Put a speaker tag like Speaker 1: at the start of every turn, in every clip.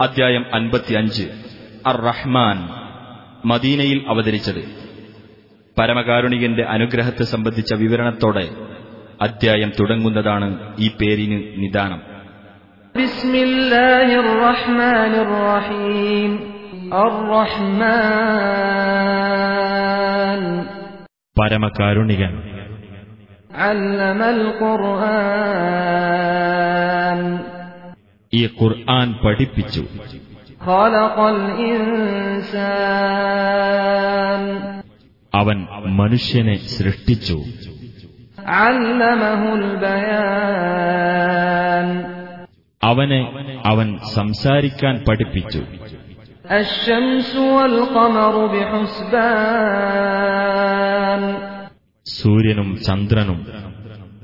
Speaker 1: അധ്യായം അൻപത്തിയഞ്ച്. അർ റഹ്മാൻ മദീനയിൽ അവതരിച്ചത്. പരമകാരുണികന്റെ അനുഗ്രഹത്തെ സംബന്ധിച്ച വിവരണത്തോടെ അധ്യായം തുടങ്ങുന്നതാണ് ഈ പേരിന് നിദാനം.
Speaker 2: പരമകാരുണികൻ.
Speaker 3: അല്ലമൽ ഖുർആൻ
Speaker 2: ഈ ഖുർആൻ പഠിപ്പിച്ചു. അവൻ മനുഷ്യനെ സൃഷ്ടിച്ചു. അവനെ അവൻ സംസാരിക്കാൻ പഠിപ്പിച്ചു. സൂര്യനും ചന്ദ്രനും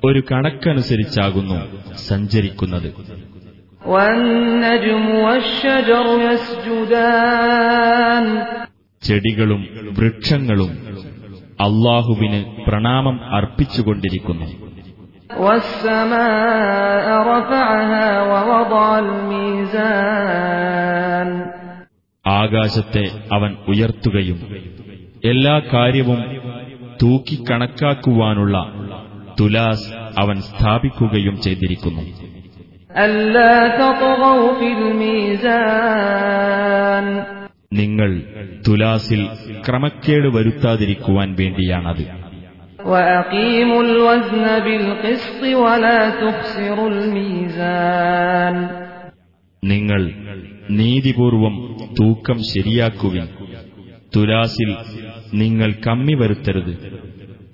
Speaker 2: ഒരു കണക്കനുസരിച്ചാകുന്നു സഞ്ചരിക്കുന്നത്. ചെടികളും വൃക്ഷങ്ങളും അള്ളാഹുവിന് പ്രണാമം അർപ്പിച്ചുകൊണ്ടിരിക്കുന്നു. ആകാശത്തെ അവൻ ഉയർത്തുകയും എല്ലാ കാര്യവും തൂക്കിക്കണക്കാക്കുവാനുള്ള തുലാസ് അവൻ സ്ഥാപിക്കുകയും ചെയ്തിരിക്കുന്നു. നിങ്ങൾ തുലാസിൽ ക്രമക്കേട് വരുത്താതിരിക്കുവാൻ വേണ്ടിയാണത്
Speaker 3: وأقيموا الوزن بالقسط ولا تخسروا الميزان
Speaker 2: നിങ്ങൾ നീതിപൂർവം തൂക്കം ശരിയാക്കുവിൻ തുലാസിൽ നിങ്ങൾ കമ്മി വരുത്തരുത്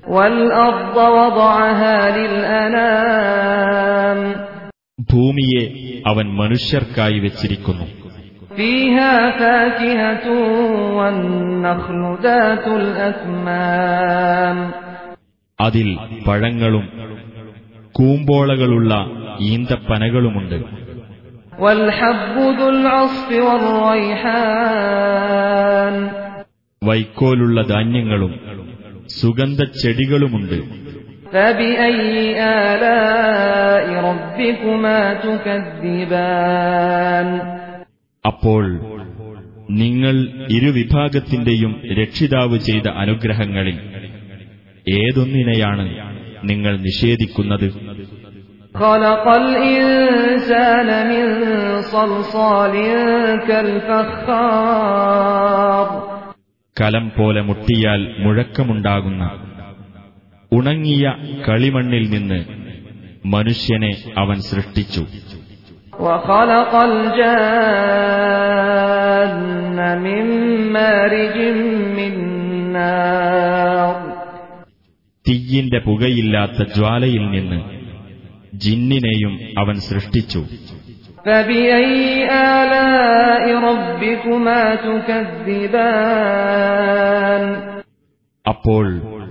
Speaker 3: والأرض وضعها للأنام
Speaker 2: ഭൂമിയെ അവൻ മനുഷ്യർക്കായി വെച്ചിരിക്കുന്നു. അതിൽ പഴങ്ങളും കൂമ്പോളകളുള്ള ഈന്തപ്പനകളുമുണ്ട്. വൈക്കോലുള്ള ധാന്യങ്ങളും സുഗന്ധ ചെടികളുമുണ്ട്
Speaker 3: فبأي آلاء ربكما تكذبان
Speaker 2: അപ്പോൾ നിങ്ങൾ ഇരുവിഭാഗത്തിന്റെയും രക്ഷിതാവ് ചെയ്ത അനുഗ്രഹങ്ങളിൽ ഏതൊന്നിനെയാണ് നിങ്ങൾ നിഷേധിക്കുന്നത്
Speaker 3: خلق الإنسان من صلصال كالفخار
Speaker 2: കലം പോലെ മുട്ടിയാൽ മുഴക്കമുണ്ടാകുന്ന ഉണങ്ങിയ കളിമണ്ണിൽ നിന്ന് മനുഷ്യനെ അവൻ സൃഷ്ടിച്ചു. തീയിന്റെ പുകയില്ലാത്ത ജ്വാലയിൽ നിന്ന് ജിന്നിനെയും അവൻ സൃഷ്ടിച്ചു. അപ്പോൾ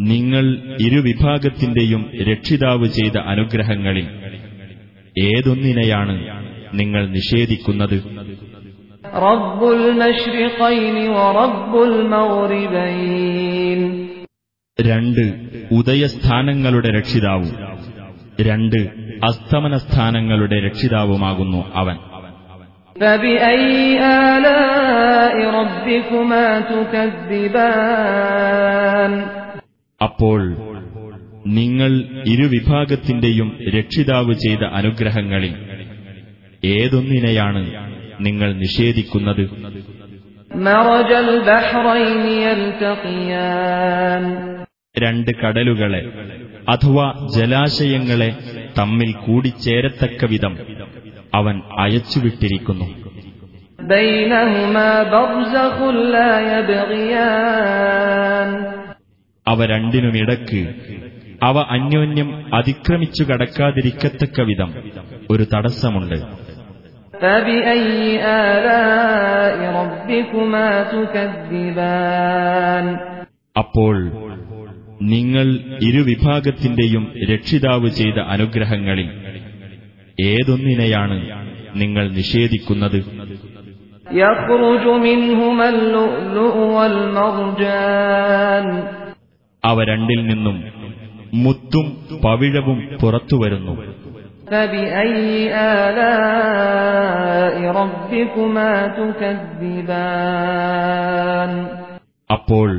Speaker 2: നിങ്ങൾ ഇരുവിഭാഗത്തിന്റെയും രക്ഷിതാവ് ചെയ്ത അനുഗ്രഹങ്ങളിൽ ഏതൊന്നിനെയാണ് നിങ്ങൾ നിഷേധിക്കുന്നത്? രണ്ട് ഉദയസ്ഥാനങ്ങളുടെ രക്ഷിതാവും. രണ്ട് അസ്തമനസ്ഥാനങ്ങളുടെ രക്ഷിതാവുമാകുന്നു അവൻ. അപ്പോൾ നിങ്ങൾ ഇരുവിഭാഗത്തിന്റെയും രക്ഷിതാവ് ചെയ്ത അനുഗ്രഹങ്ങളിൽ ഏതൊന്നിനെയാണ് നിങ്ങൾ നിഷേധിക്കുന്നത്? രണ്ട് കടലുകളെ അഥവാ ജലാശയങ്ങളെ തമ്മിൽ കൂടിച്ചേരത്തക്ക വിധം അവൻ അയച്ചുവിട്ടിരിക്കുന്നു.
Speaker 3: ബൈനഹുമാ
Speaker 2: അവ രണ്ടിനുമിടക്ക് അവ അന്യോന്യം അതിക്രമിച്ചു കടക്കാതിരിക്കത്തക്ക വിധം ഒരു തടസ്സമുണ്ട്
Speaker 3: فبأي آلاء ربكما تكذبان
Speaker 2: അപ്പോൾ നിങ്ങൾ ഇരുവിഭാഗത്തിന്റെയും രക്ഷിതാവ് ചെയ്ത അനുഗ്രഹങ്ങളിൽ ഏതൊന്നിനെയാണ് നിങ്ങൾ നിഷേധിക്കുന്നത്
Speaker 3: يخرج منهما اللؤلؤ والمرجان
Speaker 2: അവ രണ്ടിൽ നിന്നും മുത്തും പവിഴവും പുറത്തുവരുന്നു അപ്പോൾ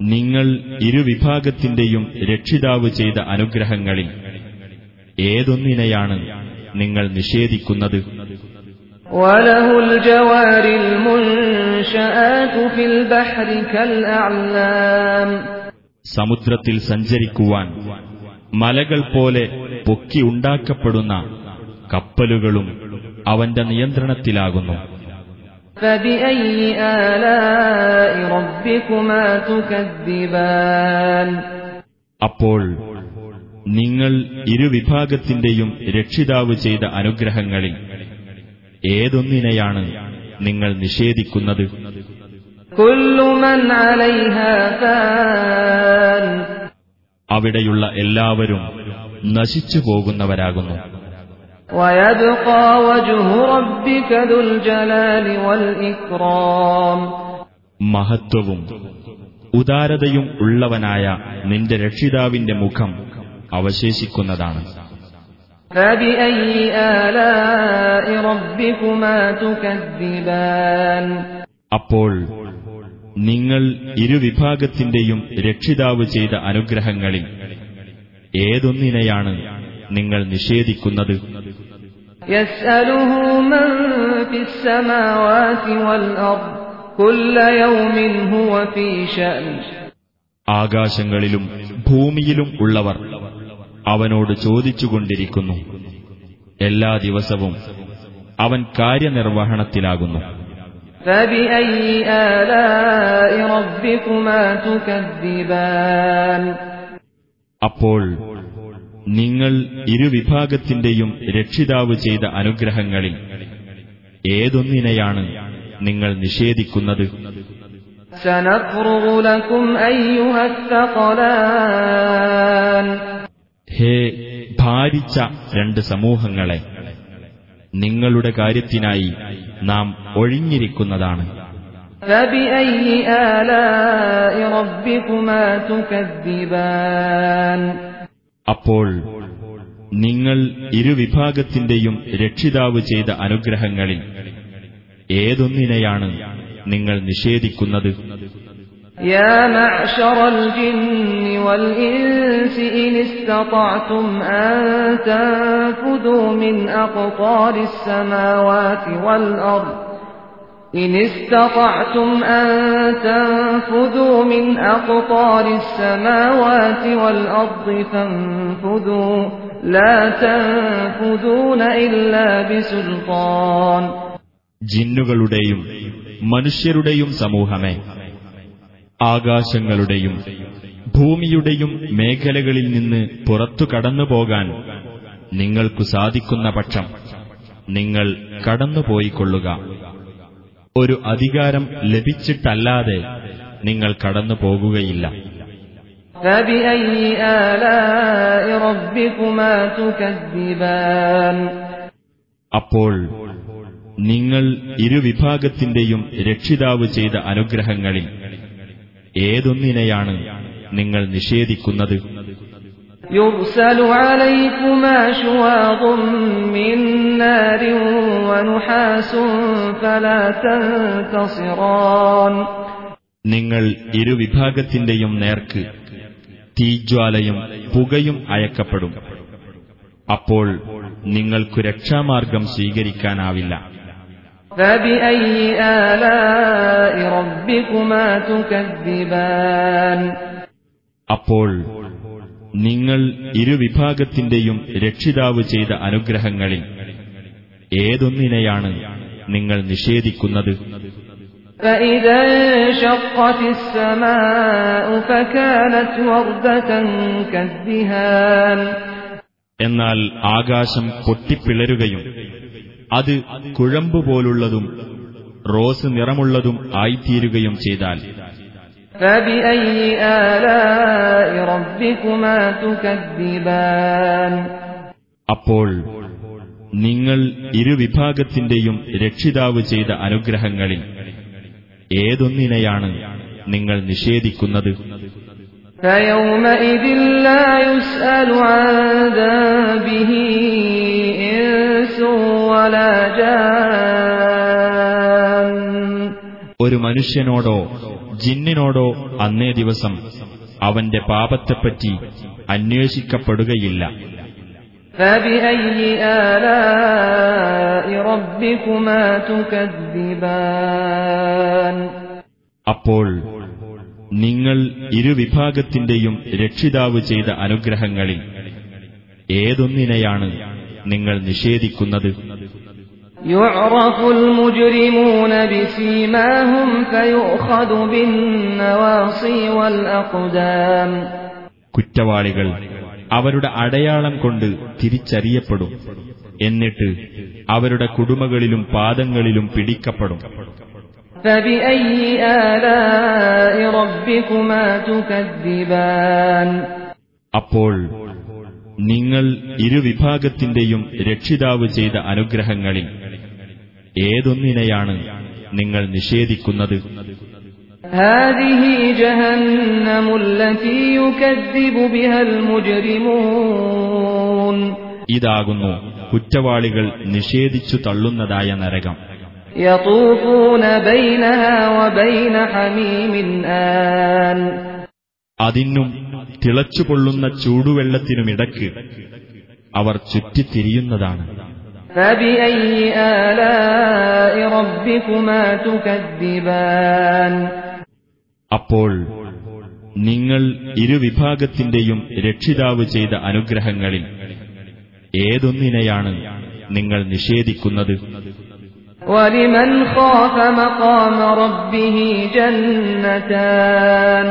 Speaker 2: നിങ്ങൾ ഇരുവിഭാഗത്തിന്റെയും രക്ഷിതാവ് ചെയ്ത അനുഗ്രഹങ്ങളിൽ ഏതൊന്നിനെയാണ് നിങ്ങൾ നിഷേധിക്കുന്നത്? സമുദ്രത്തിൽ സഞ്ചരിക്കുവാൻ മലകൾ പോലെ പൊക്കിയുണ്ടാക്കപ്പെടുന്ന കപ്പലുകളും അവന്റെ നിയന്ത്രണത്തിലാകുന്നു. അപ്പോൾ നിങ്ങൾ ഇരുവിഭാഗത്തിന്റെയും രക്ഷിതാവ് ചെയ്ത അനുഗ്രഹങ്ങളിൽ ഏതൊന്നിനെയാണ് നിങ്ങൾ നിഷേധിക്കുന്നത്? അവിടെയുള്ള എല്ലാവരും നശിച്ചു പോകുന്നവരാകുന്നു. മഹത്വവും ഉദാരതയും ഉള്ളവനായ നിന്റെ രക്ഷിതാവിന്റെ മുഖം അവശേഷിക്കുന്നതാണ്. അപ്പോൾ നിങ്ങൾ ഇരുവിഭാഗത്തിന്റെയും രക്ഷിതാവ് ചെയ്ത അനുഗ്രഹങ്ങളിൽ ഏതൊന്നിനെയാണ് നിങ്ങൾ നിഷേധിക്കുന്നത്? ആകാശങ്ങളിലും ഭൂമിയിലും ഉള്ളവർ അവനോട് ചോദിച്ചുകൊണ്ടിരിക്കുന്നു. എല്ലാ ദിവസവും അവൻ കാര്യനിർവഹണത്തിലാകുന്നു.
Speaker 3: فبأي آلاء ربكما تكذبان
Speaker 2: അപ്പോൾ നിങ്ങൾ ഇരുവിഭാഗത്തിന്റെയും രക്ഷിതാവ് ചെയ്ത അനുഗ്രഹങ്ങളിൽ ഏതൊന്നിനെയാണ് നിങ്ങൾ നിഷേധിക്കുന്നത്
Speaker 3: سنفرغ لكم أيها الثقلان
Speaker 2: ഹേ ഭാരിച്ച രണ്ട് സമൂഹങ്ങളെ നിങ്ങളുടെ കാര്യത്തിനായി നാം ഒഴിഞ്ഞിരിക്കുന്നതാണ്. അപ്പോൾ നിങ്ങൾ ഇരുവിഭാഗത്തിന്റെയും രക്ഷിതാവ് ചെയ്ത അനുഗ്രഹങ്ങളിൽ ഏതൊന്നിനെയാണ് നിങ്ങൾ നിഷേധിക്കുന്നത്?
Speaker 3: يا معشر الجن والإنس إن استطعتم أن تنفذوا من أقطار السماوات والأرض إن استطعتم أن تنفذوا من أقطار السماوات والأرض فانفذوا لا تنفذون إلا بسلطان
Speaker 2: ജിന്നുകളുടെയും മനുഷ്യരുടെയും സമൂഹമേ ആകാശങ്ങളുടെയും ഭൂമിയുടെയും മേഖലകളിൽ നിന്ന് പുറത്തു കടന്നുപോകാൻ നിങ്ങൾക്കു സാധിക്കുന്ന പക്ഷം നിങ്ങൾ കടന്നുപോയിക്കൊള്ളുക. ഒരു അധികാരം ലഭിച്ചിട്ടല്ലാതെ നിങ്ങൾ കടന്നു പോകുകയില്ല അപ്പോൾ നിങ്ങൾ ഇരുവിഭാഗത്തിന്റെയും രക്ഷിതാവ് ചെയ്ത അനുഗ്രഹങ്ങളിൽ ഏതൊന്നിനെയാണ് നിങ്ങൾ നിഷേധിക്കുന്നത്
Speaker 3: يرسل عليكما شواظ من نار ونحاس فلا تنتصران
Speaker 2: നിങ്ങൾ ഇരുവിഭാഗത്തിന്റെയും നേർക്ക് തീജ്വാലയും പുകയും അയക്കപ്പെടും അപ്പോൾ നിങ്ങൾക്കു രക്ഷാമാർഗം സ്വീകരിക്കാനാവില്ല അപ്പോൾ നിങ്ങൾ ഇരുവിഭാഗത്തിന്റെയും രക്ഷിതാവ് ചെയ്ത അനുഗ്രഹങ്ങളിൽ ഏതൊന്നിനെയാണ് നിങ്ങൾ നിഷേധിക്കുന്നത്
Speaker 3: فإذا انشقت السماء فكانت وردة كالدهان
Speaker 2: എന്നാൽ ആകാശം പൊട്ടിപ്പിളരുകയും അത് കുഴമ്പുപോലുള്ളതും റോസ് നിറമുള്ളതും ആയിത്തീരുകയും ചെയ്താൽ
Speaker 3: فبأي آلاء ربكما تكذبان
Speaker 2: അപ്പോൾ നിങ്ങൾ ഇരുവിഭാഗത്തിന്റെയും രക്ഷിതാവ് ചെയ്ത അനുഗ്രഹങ്ങളിൽ ഏതൊന്നിനെയാണ് നിങ്ങൾ നിഷേധിക്കുന്നത്
Speaker 3: فيومئذ لا يسأل عن ذنبه إنس ولا جان
Speaker 2: ഒരു മനുഷ്യനോടോ ജിന്നിനോടോ അന്നേ ദിവസം അവന്റെ പാപത്തെപ്പറ്റി അന്വേഷിക്കപ്പെടുകയില്ല
Speaker 3: فبأي آلاء ربكما تكذبان
Speaker 2: അപ്പോൾ നിങ്ങൾ ഇരുവിഭാഗത്തിന്റെയും രക്ഷിതാവ് ചെയ്ത അനുഗ്രഹങ്ങളിൽ ഏതൊന്നിനെയാണ് നിങ്ങൾ നിഷേധിക്കുന്നത്
Speaker 3: يعرف المجرمون بسيماهم فيؤخذ بالنواصي والأقدام
Speaker 2: കുറ്റവാളികൾ അവരുടെ അടയാളം കൊണ്ട് തിരിച്ചറിയപ്പെടും എന്നിട്ട് അവരുടെ കുടുമകളിലും പാദങ്ങളിലും പിടിക്കപ്പെടും
Speaker 3: فبأي آلاء ربكما تكذبان
Speaker 2: അപ്പോൾ നിങ്ങൾ ഇരുവിഭാഗത്തിന്റെയും രക്ഷിതാവ് ചെയ്ത അനുഗ്രഹങ്ങളിൽ ഏതൊന്നിനെയാണ് നിങ്ങൾ നിഷേധിക്കുന്നത്? ഇതാകുന്നു കുറ്റവാളികൾ നിഷേധിച്ചു തള്ളുന്നതായ നരകം. അതിനും തിളച്ചുപൊള്ളുന്ന ചൂടുവെള്ളത്തിനുമിടക്ക് അവർ ചുറ്റിത്തിരിയുന്നതാണ്
Speaker 3: فبأي آلاء ربكما تكذبان
Speaker 2: അപ്പോൾ നിങ്ങൾ ഇരുവിഭാഗത്തിന്റെയും രക്ഷിതാവ് ചെയ്ത അനുഗ്രഹങ്ങളിൽ ഏതൊന്നിനെയാണ് നിങ്ങൾ നിഷേധിക്കുന്നത്
Speaker 3: ولمن خاف مقام ربه جنتان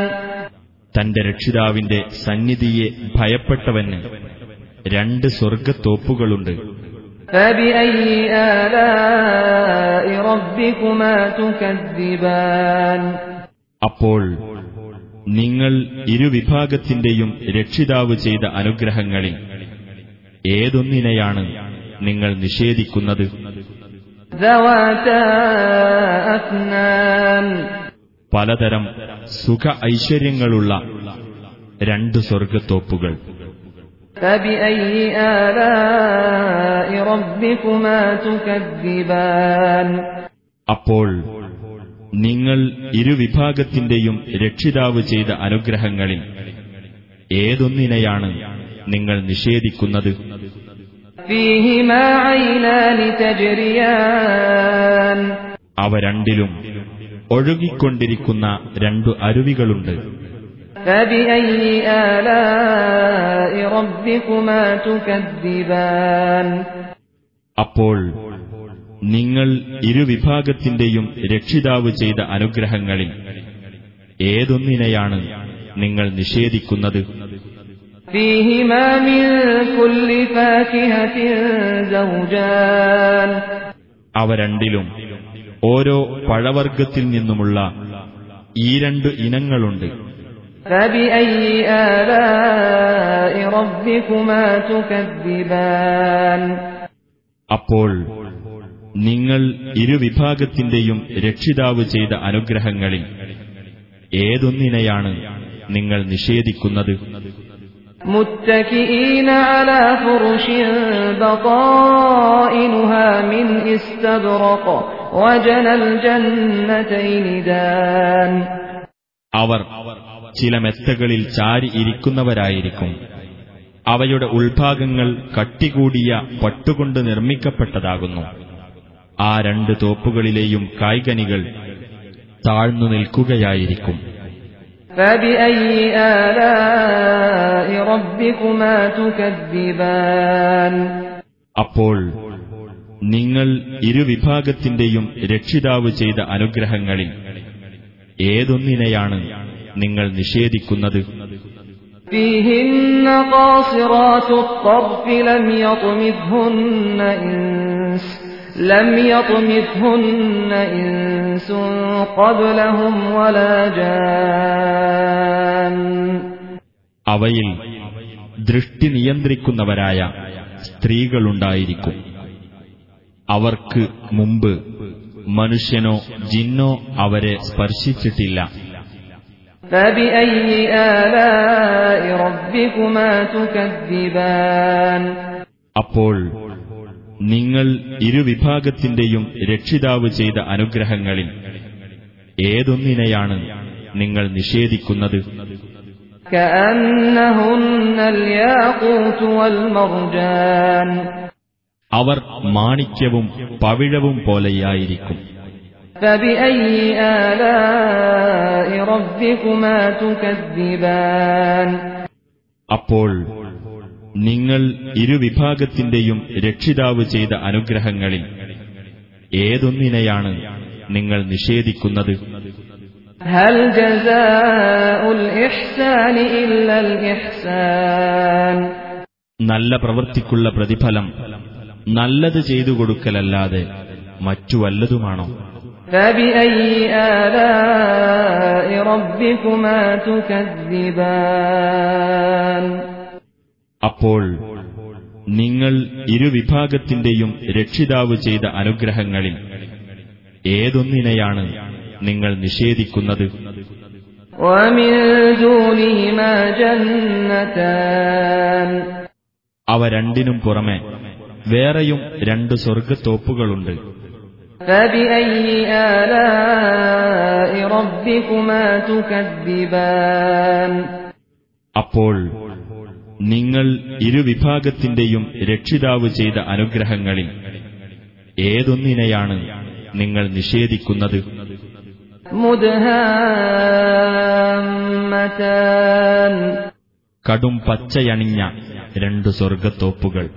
Speaker 2: തന്റെ രക്ഷിതാവിന്റെ സന്നിധിയെ ഭയപ്പെട്ടവന് രണ്ട് സ്വർഗത്തോപ്പുകളുണ്ട് അപ്പോൾ നിങ്ങൾ ഇരുവിഭാഗത്തിന്റെയും രക്ഷിതാവ് ചെയ്ത അനുഗ്രഹങ്ങളിൽ ഏതൊന്നിനെയാണ് നിങ്ങൾ നിഷേധിക്കുന്നത്? പലതരം സുഖ ഐശ്വര്യങ്ങളുള്ള രണ്ട് സ്വർഗത്തോപ്പുകൾ അപ്പോൾ നിങ്ങൾ ഇരുവിഭാഗത്തിന്റെയും രക്ഷിതാവ് ചെയ്ത അനുഗ്രഹങ്ങളിൽ ഏതൊന്നിനെയാണ് നിങ്ങൾ നിഷേധിക്കുന്നത്? അവ രണ്ടിലും ഒഴുകിക്കൊണ്ടിരിക്കുന്ന രണ്ടു അരുവികളുണ്ട്. അപ്പോൾ നിങ്ങൾ ഇരുവിഭാഗത്തിന്റെയും രക്ഷിതാവ് ചെയ്ത അനുഗ്രഹങ്ങളിൽ ഏതൊന്നിനെയാണ് നിങ്ങൾ നിഷേധിക്കുന്നത്? അവ രണ്ടിലും ഓരോ പഴവർഗത്തിൽ നിന്നുമുള്ള ഈ രണ്ട് ഇനങ്ങളുണ്ട്
Speaker 3: فبأي آلاء ربكما تكذبان
Speaker 2: അപ്പോൾ നിങ്ങൾ ഇരുവിഭാഗത്തിന്റെയും രക്ഷിതാവ് ചെയ്ത അനുഗ്രഹങ്ങളിൽ ഏതൊന്നിനെയാണ് നിങ്ങൾ നിഷേധിക്കുന്നത്
Speaker 3: متكئين على فرش بطائنها من استبرق وجنى الجنتين دان
Speaker 2: അവർ ചില മെത്തകളിൽ ചാരി ഇരിക്കുന്നവരായിരിക്കും. അവയുടെ ഉൾഭാഗങ്ങൾ കട്ടികൂടിയ പട്ടുകൊണ്ട് നിർമ്മിക്കപ്പെട്ടതാകുന്നു. ആ രണ്ട് തോപ്പുകളിലെയും കായ്കനികൾ താഴ്ന്നു നിൽക്കുകയായിരിക്കും. അപ്പോൾ നിങ്ങൾ ഇരുവിഭാഗത്തിന്റെയും രക്ഷിതാവ് ചെയ്ത അനുഗ്രഹങ്ങളിൽ ഏതൊന്നിനെയാണ് നിങ്ങൾ നിഷേധിക്കുന്നത്? അവയിൽ ദൃഷ്ടി നിയന്ത്രിക്കുന്നവരായ സ്ത്രീകളുണ്ടായിരിക്കും. അവർക്ക് മുമ്പ് മനുഷ്യനോ ജിന്നോ അവരെ സ്പർശിച്ചിട്ടില്ല
Speaker 3: فبأي آلاء ربكما تكذبان
Speaker 2: അപ്പോൾ നിങ്ങൾ ഇരുവിഭാഗത്തിന്റെയും രക്ഷിതാവ് ചെയ്ത അനുഗ്രഹങ്ങളിൽ ഏതൊന്നിനെയാണ് നിങ്ങൾ നിഷേധിക്കുന്നത്
Speaker 3: كأنهن الياقوت والمرجان
Speaker 2: അവർ മാണിക്യവും പവിഴവും പോലെയായിരിക്കും. അപ്പോൾ നിങ്ങൾ ഇരുവിഭാഗത്തിന്റെയും രക്ഷിതാവ് ചെയ്ത അനുഗ്രഹങ്ങളിൽ ഏതൊന്നിനെയാണ് നിങ്ങൾ നിഷേധിക്കുന്നത്? നല്ല പ്രവൃത്തിക്കുള്ള പ്രതിഫലം നല്ലത് ചെയ്തു കൊടുക്കലല്ലാതെ മറ്റു വല്ലതുമാണോ? അപ്പോൾ നിങ്ങൾ ഇരുവിഭാഗത്തിന്റെയും രക്ഷിതാവ് ചെയ്ത അനുഗ്രഹങ്ങളിൽ ഏതൊന്നിനെയാണ് നിങ്ങൾ നിഷേധിക്കുന്നത്? അവ രണ്ടിനും പുറമെ വേറെയും രണ്ട് സ്വർഗത്തോപ്പുകളുണ്ട് അപ്പോൾ നിങ്ങൾ ഇരുവിഭാഗത്തിന്റെയും രക്ഷിതാവ് ചെയ്ത അനുഗ്രഹങ്ങളിൽ ഏതൊന്നിനെയാണ് നിങ്ങൾ നിഷേധിക്കുന്നത്? കടും പച്ചയണിഞ്ഞ രണ്ട് സ്വർഗത്തോപ്പുകൾ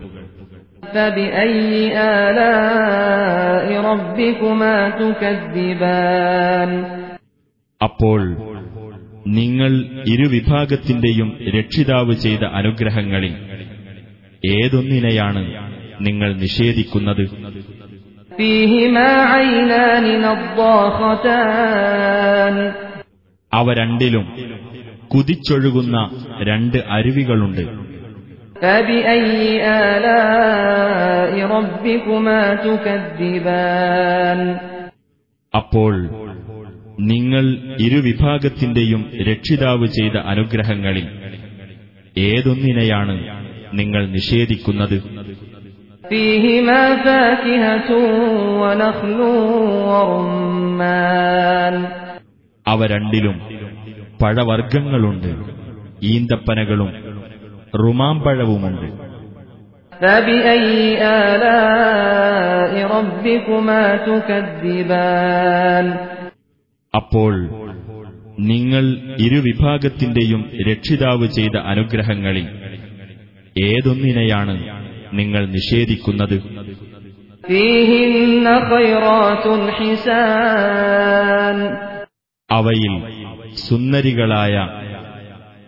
Speaker 3: فبأي آلاء ربكما تكذبان
Speaker 2: അപ്പോൾ നിങ്ങൾ ഇരുവിഭാഗത്തിന്റെയും രക്ഷിതാവ് ചെയ്ത അനുഗ്രഹങ്ങളിൽ ഏതൊന്നിനെയാണ് നിങ്ങൾ നിഷേധിക്കുന്നത്
Speaker 3: فيهما عينان نضاختان
Speaker 2: അവ രണ്ടിലും കുതിച്ചൊഴുകുന്ന രണ്ട് അരുവികളുണ്ട്
Speaker 3: فبأي آلاء ربكما تكذبان
Speaker 2: അപ്പോൾ നിങ്ങൾ ഇരുവിഭാഗത്തിന്റെയും രക്ഷിതാവ് ചെയ്ത അനുഗ്രഹങ്ങളിൽ ഏതൊന്നിനെയാണ് നിങ്ങൾ നിഷേധിക്കുന്നത്
Speaker 3: فيهما فاكهة ونخل ورمان
Speaker 2: അവ രണ്ടിലും പഴവർഗ്ഗങ്ങളുണ്ട് ഈന്തപ്പനകളും റുമാമ്പഴവുമുണ്ട്. അപ്പോൾ നിങ്ങൾ ഇരുവിഭാഗത്തിന്റെയും രക്ഷിതാവ് ചെയ്ത അനുഗ്രഹങ്ങളിൽ ഏതൊന്നിനെയാണ് നിങ്ങൾ നിഷേധിക്കുന്നത്? അവയിൽ സുന്ദരികളായ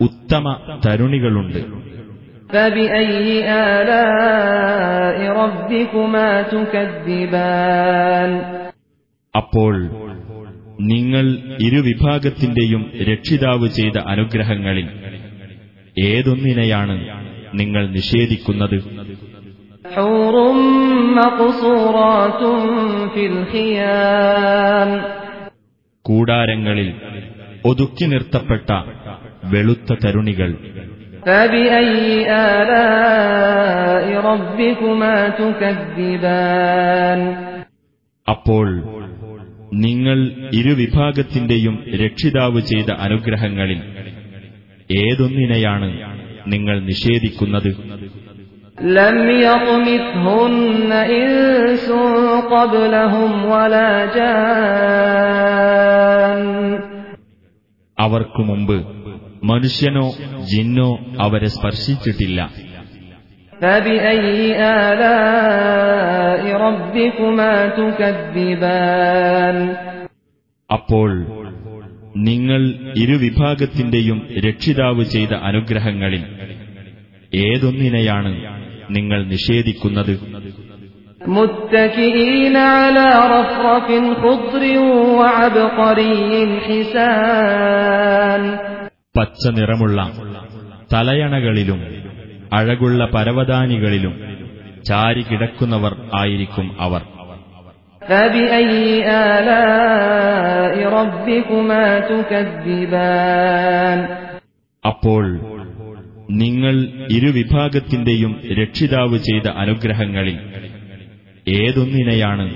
Speaker 2: ഉത്തമ തരുണികളുണ്ട്.
Speaker 3: فبأي آلاء ربكما تكذبان
Speaker 2: അപ്പോൾ നിങ്ങൾ ഇരുവിഭാഗത്തിന്റെയും രക്ഷിതാവ് ചെയ്ത അനുഗ്രഹങ്ങളിൽ ഏതൊന്നിനെയാണ് നിങ്ങൾ നിഷേധിക്കുന്നത്
Speaker 3: حور مقصورات في الخيام
Speaker 2: കൂടാരങ്ങളിൽ ഒതുക്കി നിർത്തപ്പെട്ട വെളുത്ത തരുണികൾ
Speaker 3: فبأي آلاء ربكما تكذبان
Speaker 2: അപ്പോൾ നിങ്ങൾ ഇരുവിഭാഗത്തിന്റെയും രക്ഷിതാവ് ചെയ്ത അനുഗ്രഹങ്ങളിൽ ഏതൊന്നിനെയാണ് നിങ്ങൾ നിഷേധിക്കുന്നത്
Speaker 3: لم يطمثهن إنس قبلهم ولا جان
Speaker 2: അവർക്കു മുമ്പ് മനുഷ്യനോ ജിന്നോ അവരെ സ്പർശിച്ചിട്ടില്ല
Speaker 3: فبأي آلاء ربكما تكذبان
Speaker 2: അപ്പോൾ നിങ്ങൾ ഇരുവിഭാഗത്തിന്റെയും രക്ഷിതാവ് ചെയ്ത അനുഗ്രഹങ്ങളിൽ ഏതൊന്നിനെയാണ് നിങ്ങൾ നിഷേധിക്കുന്നത്
Speaker 3: متكئين على رفرف خضر وعبقري حسان
Speaker 2: പച്ച നിറമുള്ള തലയണകളിലും അഴകുള്ള പരവതാനികളിലും ചാരികിടക്കുന്നവർ ആയിരിക്കും അവർ. അപ്പോൾ നിങ്ങൾ ഇരുവിഭാഗത്തിന്റെയും രക്ഷിതാവ് ചെയ്ത അനുഗ്രഹങ്ങളിൽ ഏതൊന്നിനെയാണ്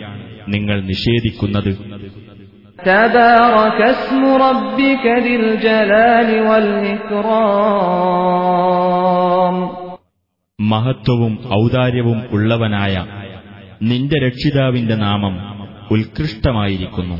Speaker 2: നിങ്ങൾ നിഷേധിക്കുന്നത്?
Speaker 3: تبارك اسم ربك ذي الجلال والإكرام
Speaker 2: മഹത്വവും ഔദാര്യവും ഉള്ളവനായ നിന്റെ രക്ഷിതാവിന്റെ നാമം ഉത്കൃഷ്ടമായിരിക്കുന്നു